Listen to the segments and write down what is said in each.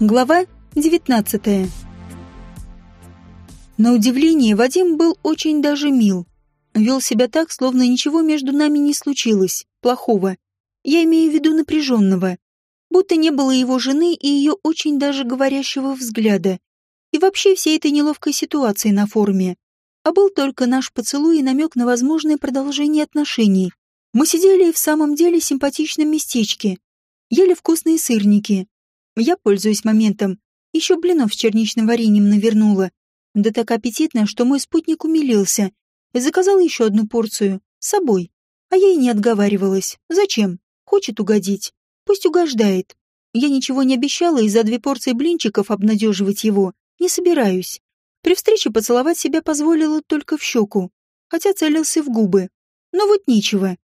Глава 19 На удивление, Вадим был очень даже мил. Вел себя так, словно ничего между нами не случилось, плохого. Я имею в виду напряженного. Будто не было его жены и ее очень даже говорящего взгляда. И вообще всей этой неловкой ситуации на форуме. А был только наш поцелуй и намек на возможное продолжение отношений. Мы сидели в самом деле симпатичном местечке. Ели вкусные сырники, я, пользуясь моментом, еще блинов с черничным вареньем навернула. Да так аппетитно, что мой спутник умилился заказал еще одну порцию, с собой. А я и не отговаривалась. Зачем? Хочет угодить. Пусть угождает. Я ничего не обещала и за две порции блинчиков обнадеживать его не собираюсь. При встрече поцеловать себя позволила только в щеку, хотя целился в губы. Но вот ничего.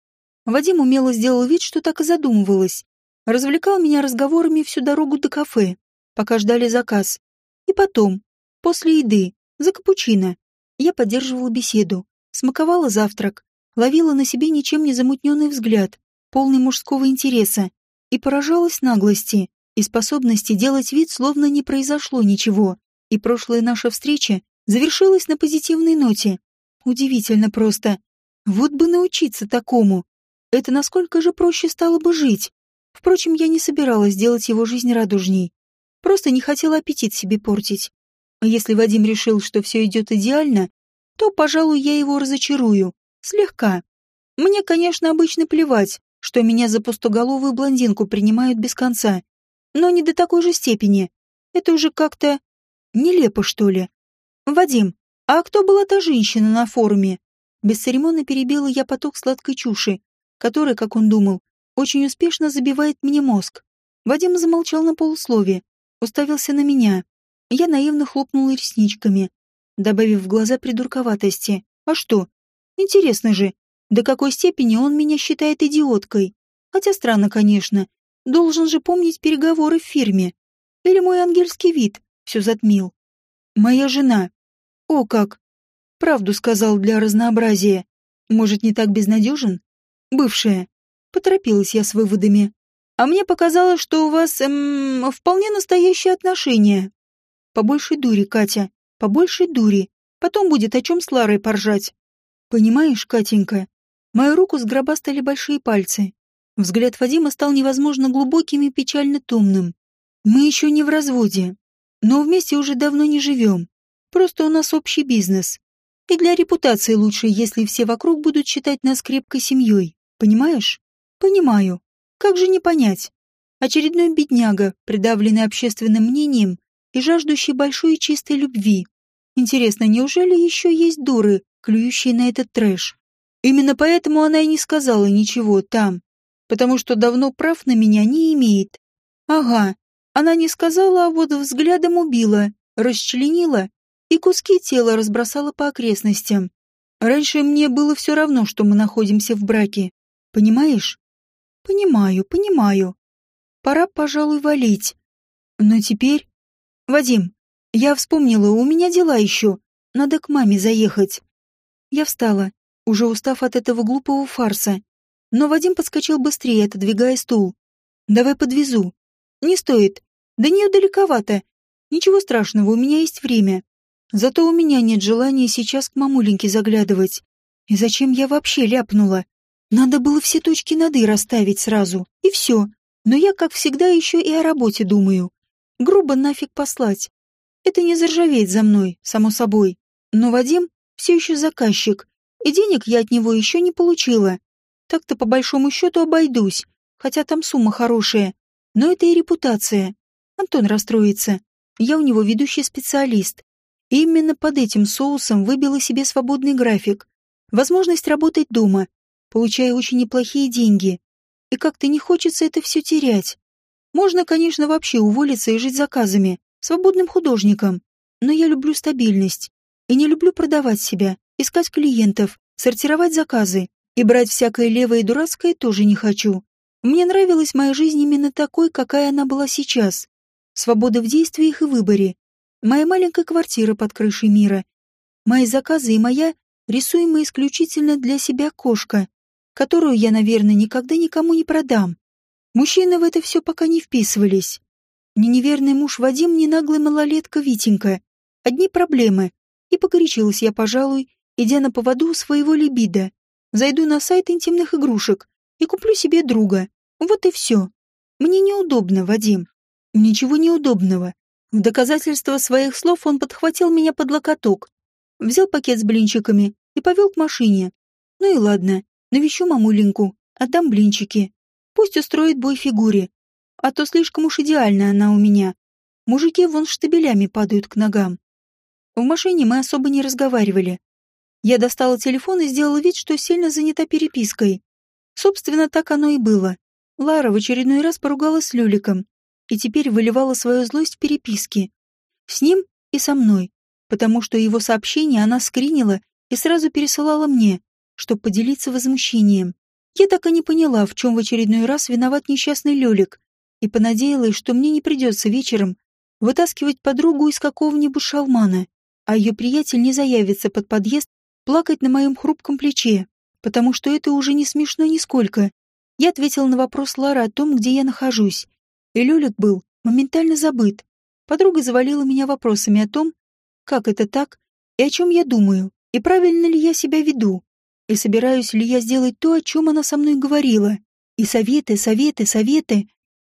Вадим умело сделал вид, что так и задумывалась, развлекал меня разговорами всю дорогу до кафе, пока ждали заказ. И потом, после еды, за капучино, я поддерживала беседу, смаковала завтрак, ловила на себе ничем не замутненный взгляд, полный мужского интереса, и поражалась наглости и способности делать вид, словно не произошло ничего, и прошлая наша встреча завершилась на позитивной ноте. Удивительно просто. Вот бы научиться такому. Это насколько же проще стало бы жить. Впрочем, я не собиралась делать его жизнь радужней. Просто не хотела аппетит себе портить. Если Вадим решил, что все идет идеально, то, пожалуй, я его разочарую. Слегка. Мне, конечно, обычно плевать, что меня за пустоголовую блондинку принимают без конца. Но не до такой же степени. Это уже как-то... нелепо, что ли. Вадим, а кто была та женщина на форуме? Бесцеремонно перебила я поток сладкой чуши, который, как он думал, очень успешно забивает мне мозг. Вадим замолчал на полуслове, уставился на меня. Я наивно хлопнула ресничками, добавив в глаза придурковатости. А что? Интересно же, до какой степени он меня считает идиоткой. Хотя странно, конечно. Должен же помнить переговоры в фирме. Или мой ангельский вид все затмил. Моя жена. О как! Правду сказал для разнообразия. Может, не так безнадежен? Бывшая. Поторопилась я с выводами. А мне показалось, что у вас, эм, вполне настоящие отношения. Побольше дури, Катя, побольше дури. Потом будет о чем с Ларой поржать. Понимаешь, Катенька, мою руку сгробастали большие пальцы. Взгляд Вадима стал невозможно глубоким и печально томным. Мы еще не в разводе, но вместе уже давно не живем. Просто у нас общий бизнес. И для репутации лучше, если все вокруг будут считать нас крепкой семьей. Понимаешь? Понимаю. Как же не понять? Очередной бедняга, придавленный общественным мнением и жаждущий большой и чистой любви. Интересно, неужели еще есть дуры, клюющие на этот трэш? Именно поэтому она и не сказала ничего там, потому что давно прав на меня не имеет. Ага, она не сказала, а вот взглядом убила, расчленила и куски тела разбросала по окрестностям. Раньше мне было все равно, что мы находимся в браке. Понимаешь? Понимаю, понимаю. Пора, пожалуй, валить. Но теперь... Вадим, я вспомнила, у меня дела еще. Надо к маме заехать. Я встала, уже устав от этого глупого фарса. Но Вадим подскочил быстрее, отодвигая стул. «Давай подвезу». «Не стоит. До нее далековато. Ничего страшного, у меня есть время. Зато у меня нет желания сейчас к мамуленьке заглядывать. И зачем я вообще ляпнула? Надо было все точки над «и» расставить сразу, и все. Но я, как всегда, еще и о работе думаю. Грубо нафиг послать. Это не заржавеет за мной, само собой. Но Вадим все еще заказчик, и денег я от него еще не получила. Так-то по большому счету обойдусь, хотя там сумма хорошая. Но это и репутация. Антон расстроится. Я у него ведущий специалист. И именно под этим соусом выбила себе свободный график. Возможность работать дома, получая очень неплохие деньги. И как-то не хочется это все терять. Можно, конечно, вообще уволиться и жить заказами, свободным художником. Но я люблю стабильность. И не люблю продавать себя, искать клиентов, сортировать заказы. И брать всякое левое и дурацкое тоже не хочу. Мне нравилась моя жизнь именно такой, какая она была сейчас. Свобода в действиях и выборе. Моя маленькая квартира под крышей мира. Мои заказы и моя, рисуемая исключительно для себя кошка которую я, наверное, никогда никому не продам. Мужчины в это все пока не вписывались. Ни неверный муж Вадим, ни наглый малолетка Витенька. Одни проблемы. И покоричилась я, пожалуй, идя на поводу своего либидо. Зайду на сайт интимных игрушек и куплю себе друга. Вот и все. Мне неудобно, Вадим. Ничего неудобного. В доказательство своих слов он подхватил меня под локоток, взял пакет с блинчиками и повел к машине. Ну и ладно, навещу мамуленьку, отдам блинчики. Пусть устроит бой фигуре, а то слишком уж идеальная она у меня. Мужики вон штабелями падают к ногам. В машине мы особо не разговаривали. Я достала телефон и сделала вид, что сильно занята перепиской. Собственно, так оно и было. Лара в очередной раз поругалась с Люликом и теперь выливала свою злость в переписке. С ним и со мной, потому что его сообщение она скринила и сразу пересылала мне, чтобы поделиться возмущением. Я так и не поняла, в чем в очередной раз виноват несчастный Лёлик, и понадеялась, что мне не придется вечером вытаскивать подругу из какого-нибудь шалмана, а ее приятель не заявится под подъезд плакать на моем хрупком плече, потому что это уже не смешно нисколько. Я ответила на вопрос Лары о том, где я нахожусь, и Лёлик был моментально забыт. Подруга завалила меня вопросами о том, как это так, и о чем я думаю, и правильно ли я себя веду, и собираюсь ли я сделать то, о чем она со мной говорила. И советы, советы, советы.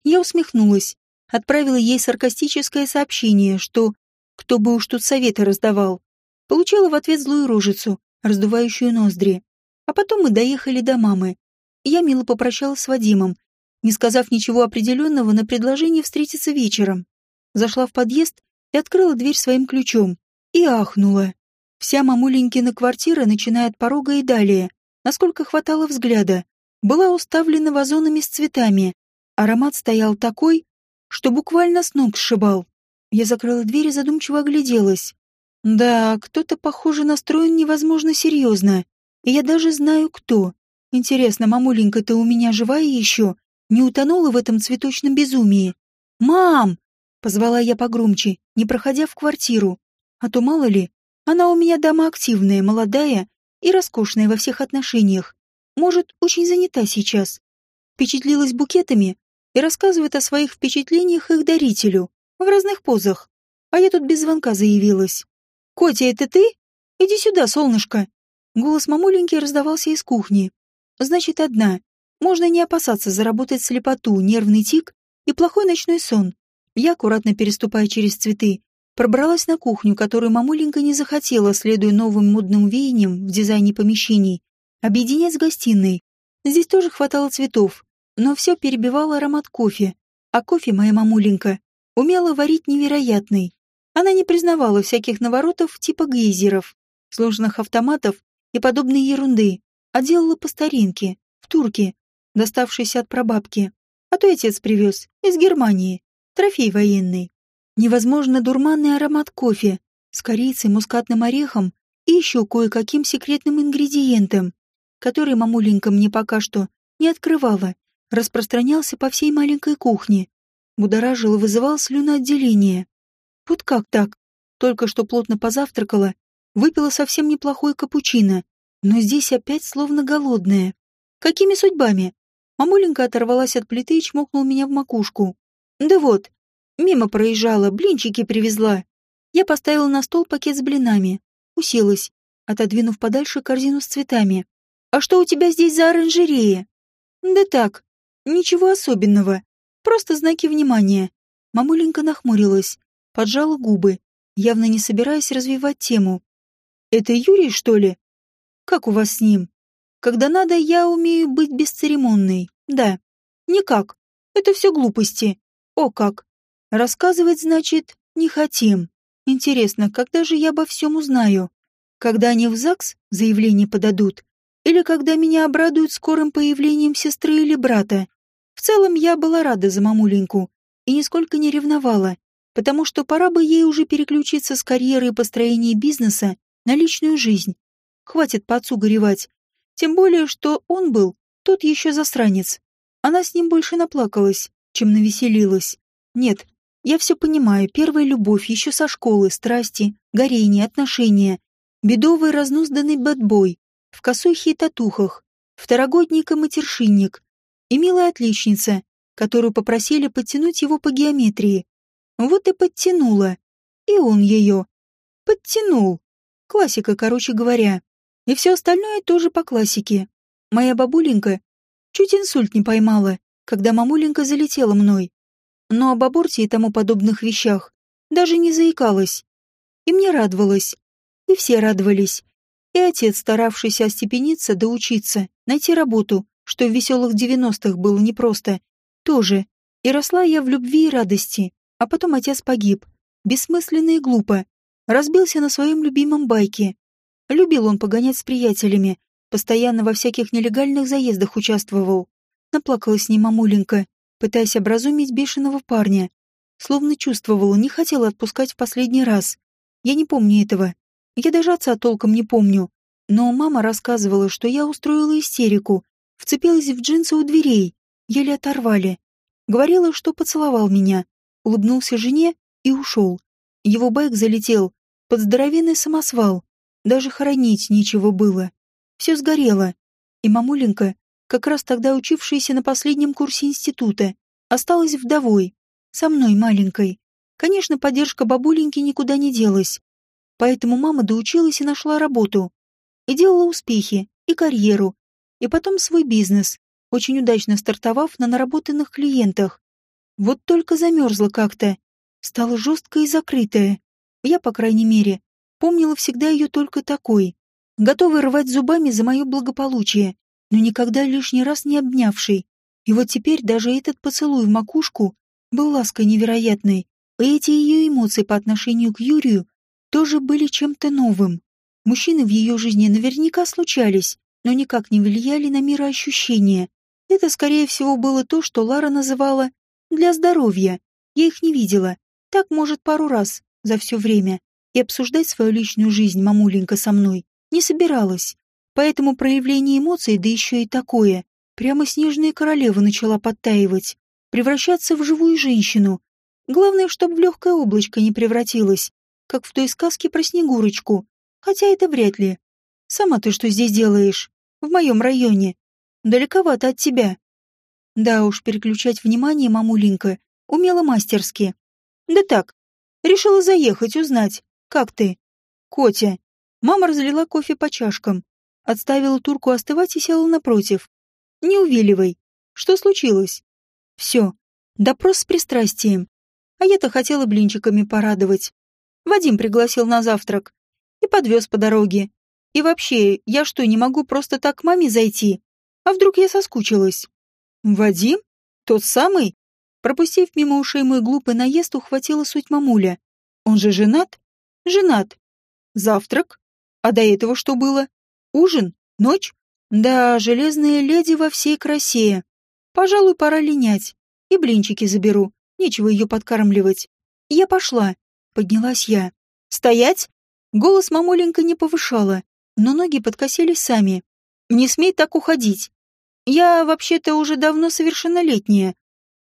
Я усмехнулась, отправила ей саркастическое сообщение, что кто бы уж тут советы раздавал. Получила в ответ злую рожицу, раздувающую ноздри. А потом мы доехали до мамы. Я мило попрощалась с Вадимом, не сказав ничего определенного на предложение встретиться вечером. Зашла в подъезд и открыла дверь своим ключом. И ахнула. Вся мамуленькина квартира, начиная от порога и далее, насколько хватало взгляда, была уставлена вазонами с цветами. Аромат стоял такой, что буквально с ног сшибал. Я закрыла дверь и задумчиво огляделась. Да, кто-то, похоже, настроен невозможно серьезно. И я даже знаю, кто. Интересно, мамуленька-то у меня живая еще? Не утонула в этом цветочном безумии? «Мам!» — позвала я погромче, не проходя в квартиру. А то, мало ли, она у меня дама активная, молодая и роскошная во всех отношениях. Может, очень занята сейчас. Впечатлилась букетами и рассказывает о своих впечатлениях их дарителю в разных позах. А я тут без звонка заявилась. «Котя, это ты? Иди сюда, солнышко!» Голос мамуленьки раздавался из кухни. «Значит, одна. Можно не опасаться заработать слепоту, нервный тик и плохой ночной сон. Я, аккуратно переступая через цветы, пробралась на кухню, которую мамуленька не захотела, следуя новым модным веяниям в дизайне помещений, объединять с гостиной. Здесь тоже хватало цветов, но все перебивало аромат кофе. А кофе моя мамуленька умела варить невероятный. Она не признавала всяких наворотов типа гейзеров, сложных автоматов и подобной ерунды, а делала по старинке, в турке, доставшейся от прабабки. А то отец привез, из Германии, трофей военный. Невозможно дурманный аромат кофе с корицей, мускатным орехом и еще кое-каким секретным ингредиентом, который мамуленька мне пока что не открывала, распространялся по всей маленькой кухне, будоражил и вызывал слюноотделение. Вот как так? Только что плотно позавтракала, выпила совсем неплохой капучино, но здесь опять словно голодная. Какими судьбами? Мамуленька оторвалась от плиты и чмокнула меня в макушку. Да вот, Мимо проезжала, блинчики привезла. Я поставила на стол пакет с блинами. Уселась, отодвинув подальше корзину с цветами. «А что у тебя здесь за оранжерея?» «Да так, ничего особенного. Просто знаки внимания». Мамуленька нахмурилась, поджала губы, явно не собираясь развивать тему. «Это Юрий, что ли? Как у вас с ним? Когда надо, я умею быть бесцеремонной. Да. Никак. Это все глупости. О как. Рассказывать, значит, не хотим. Интересно, когда же я обо всем узнаю? Когда они в ЗАГС заявление подадут? Или когда меня обрадуют скорым появлением сестры или брата? В целом, я была рада за мамуленьку и нисколько не ревновала, потому что пора бы ей уже переключиться с карьеры и построения бизнеса на личную жизнь. Хватит по отцу горевать. Тем более, что он был тот еще засранец. Она с ним больше наплакалась, чем навеселилась. Нет, я все понимаю, первая любовь еще со школы, страсти, горение, отношения. Бедовый разнузданный бэтбой, в косухе и татухах, второгодник и матершинник. И милая отличница, которую попросили подтянуть его по геометрии. Вот и подтянула. И он ее. Подтянул. Классика, короче говоря. И все остальное тоже по классике. Моя бабуленька чуть инсульт не поймала, когда мамуленька залетела мной. Но об аборте и тому подобных вещах даже не заикалась. И мне радовалась. И все радовались. И отец, старавшийся остепениться да учиться, найти работу, что в веселых девяностых было непросто, тоже. И росла я в любви и радости. А потом отец погиб. Бессмысленно и глупо. Разбился на своем любимом байке. Любил он погонять с приятелями. Постоянно во всяких нелегальных заездах участвовал. Наплакалась с ним мамуленька, пытаясь образумить бешеного парня. Словно чувствовала, не хотела отпускать в последний раз. Я не помню этого. Я даже отца толком не помню. Но мама рассказывала, что я устроила истерику, вцепилась в джинсы у дверей, еле оторвали. Говорила, что поцеловал меня, улыбнулся жене и ушел. Его байк залетел под здоровенный самосвал. Даже хоронить нечего было. Все сгорело. И мамуленька, как раз тогда учившаяся на последнем курсе института, осталась вдовой, со мной маленькой. Конечно, поддержка бабуленьки никуда не делась. Поэтому мама доучилась и нашла работу. И делала успехи, и карьеру, и потом свой бизнес, очень удачно стартовав на наработанных клиентах. Вот только замерзла как-то. Стала жесткая и закрытая. Я, по крайней мере, помнила всегда ее только такой. Готовой рвать зубами за мое благополучие, но никогда лишний раз не обнявшей. И вот теперь даже этот поцелуй в макушку был лаской невероятной, и эти ее эмоции по отношению к Юрию тоже были чем-то новым. Мужчины в ее жизни наверняка случались, но никак не влияли на мироощущения. Это, скорее всего, было то, что Лара называла «для здоровья». Я их не видела. Так, может, пару раз за все время. И обсуждать свою личную жизнь мамуленька со мной не собиралась. Поэтому проявление эмоций, да еще и такое, прямо снежная королева начала подтаивать, превращаться в живую женщину. Главное, чтобы в легкое облачко не превратилась, как в той сказке про Снегурочку. Хотя это вряд ли. Сама ты что здесь делаешь? В моем районе. Далековато от тебя. Да уж, переключать внимание мамуленька умела мастерски. Да так, решила заехать, узнать, как ты. Котя. Мама разлила кофе по чашкам, отставила турку остывать и села напротив. Не увиливай. Что случилось? Все. Допрос с пристрастием. А я-то хотела блинчиками порадовать. Вадим пригласил на завтрак. И подвез по дороге. И вообще, я что, не могу просто так к маме зайти? А вдруг я соскучилась? Вадим? Тот самый? Пропустив мимо ушей мой глупый наезд, ухватила суть мамуля. Он же женат? Женат. Завтрак? А до этого что было? Ужин? Ночь? Да, железная леди во всей красе. Пожалуй, пора линять. И блинчики заберу. Нечего ее подкармливать. Я пошла. Поднялась я. «Стоять!» Голос мамуленька не повышала, но ноги подкосились сами. «Не смей так уходить. Я вообще-то уже давно совершеннолетняя».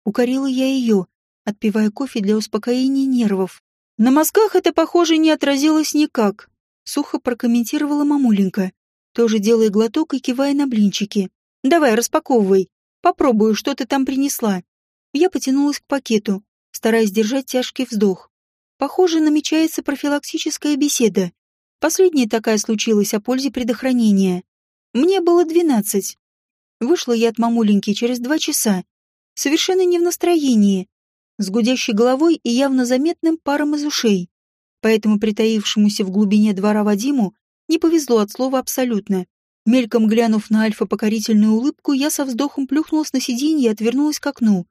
Укорила я ее, отпивая кофе для успокоения нервов. На мозгах это, похоже, не отразилось никак. Сухо прокомментировала мамуленька, тоже делая глоток и кивая на блинчики. «Давай, распаковывай. Попробую, что ты там принесла». Я потянулась к пакету, стараясь держать тяжкий вздох. Похоже, намечается профилактическая беседа. Последняя такая случилась о пользе предохранения. Мне было двенадцать. Вышла я от мамуленьки через два часа. Совершенно не в настроении. С гудящей головой и явно заметным паром из ушей. Поэтому притаившемуся в глубине двора Вадиму не повезло от слова абсолютно. Мельком глянув на Альфа-покорительную улыбку, я со вздохом плюхнулась на сиденье и отвернулась к окну.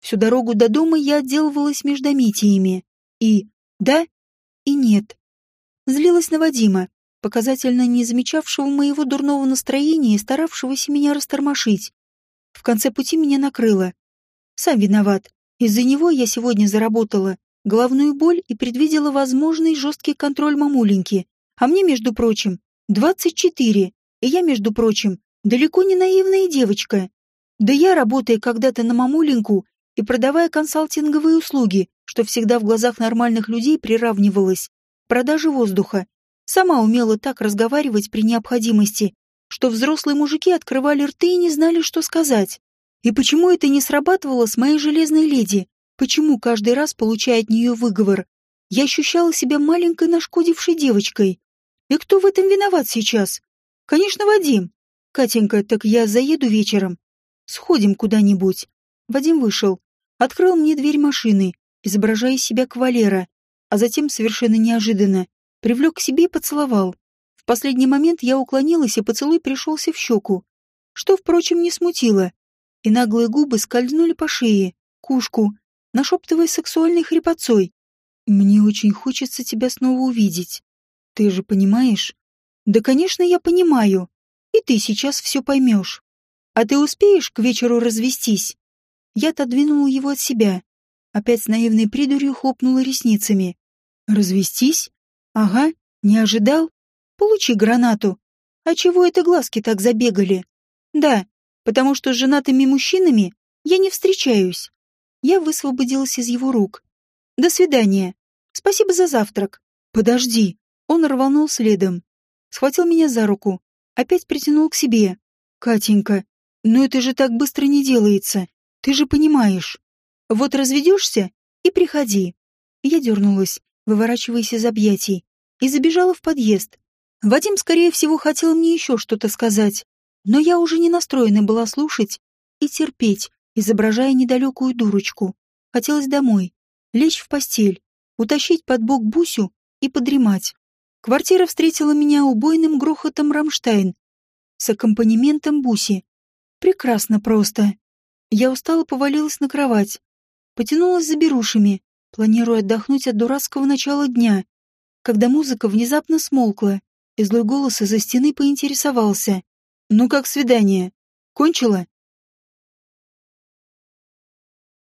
Всю дорогу до дома я отделывалась междометиями. И да и нет. Злилась на Вадима, показательно не замечавшего моего дурного настроения и старавшегося меня растормошить. В конце пути меня накрыло. Сам виноват. Из-за него я сегодня заработала головную боль и предвидела возможный жесткий контроль мамуленьки. А мне, между прочим, 24, и я, между прочим, далеко не наивная девочка. Да я, работая когда-то на мамуленьку и продавая консалтинговые услуги, что всегда в глазах нормальных людей приравнивалось продаже воздуха. Сама умела так разговаривать при необходимости, что взрослые мужики открывали рты и не знали, что сказать. И почему это не срабатывало с моей железной леди? Почему каждый раз, получая от нее выговор, я ощущала себя маленькой нашкодившей девочкой? И кто в этом виноват сейчас? Конечно, Вадим. Катенька, так я заеду вечером. Сходим куда-нибудь. Вадим вышел. Открыл мне дверь машины, изображая себя кавалера, а затем, совершенно неожиданно, привлек к себе и поцеловал. В последний момент я уклонилась, и поцелуй пришелся в щеку, что, впрочем, не смутило. И наглые губы скользнули по шее, кушку, нашептывая сексуальной хрипотцой. «Мне очень хочется тебя снова увидеть. Ты же понимаешь?» «Да, конечно, я понимаю. И ты сейчас все поймешь. А ты успеешь к вечеру развестись?» Я отодвинула его от себя. Опять с наивной придурью хлопнула ресницами. «Развестись? Ага, не ожидал? Получи гранату. А чего это глазки так забегали? Да, потому что с женатыми мужчинами я не встречаюсь. Я высвободилась из его рук. До свидания. Спасибо за завтрак. Подожди. Он рванул следом. Схватил меня за руку. Опять притянул к себе. Катенька, ну это же так быстро не делается. Ты же понимаешь. Вот разведешься и приходи. Я дернулась, выворачиваясь из объятий, и забежала в подъезд. Вадим, скорее всего, хотел мне еще что-то сказать, но я уже не настроена была слушать и терпеть, изображая недалекую дурочку. Хотелось домой, лечь в постель, утащить под бок Бусю и подремать. Квартира встретила меня убойным грохотом «Рамштайн» с аккомпанементом Буси. Прекрасно просто. Я устало повалилась на кровать, потянулась за берушами, планируя отдохнуть от дурацкого начала дня, когда музыка внезапно смолкла, и злой голос из-за стены поинтересовался. «Ну как свидание? Кончила?»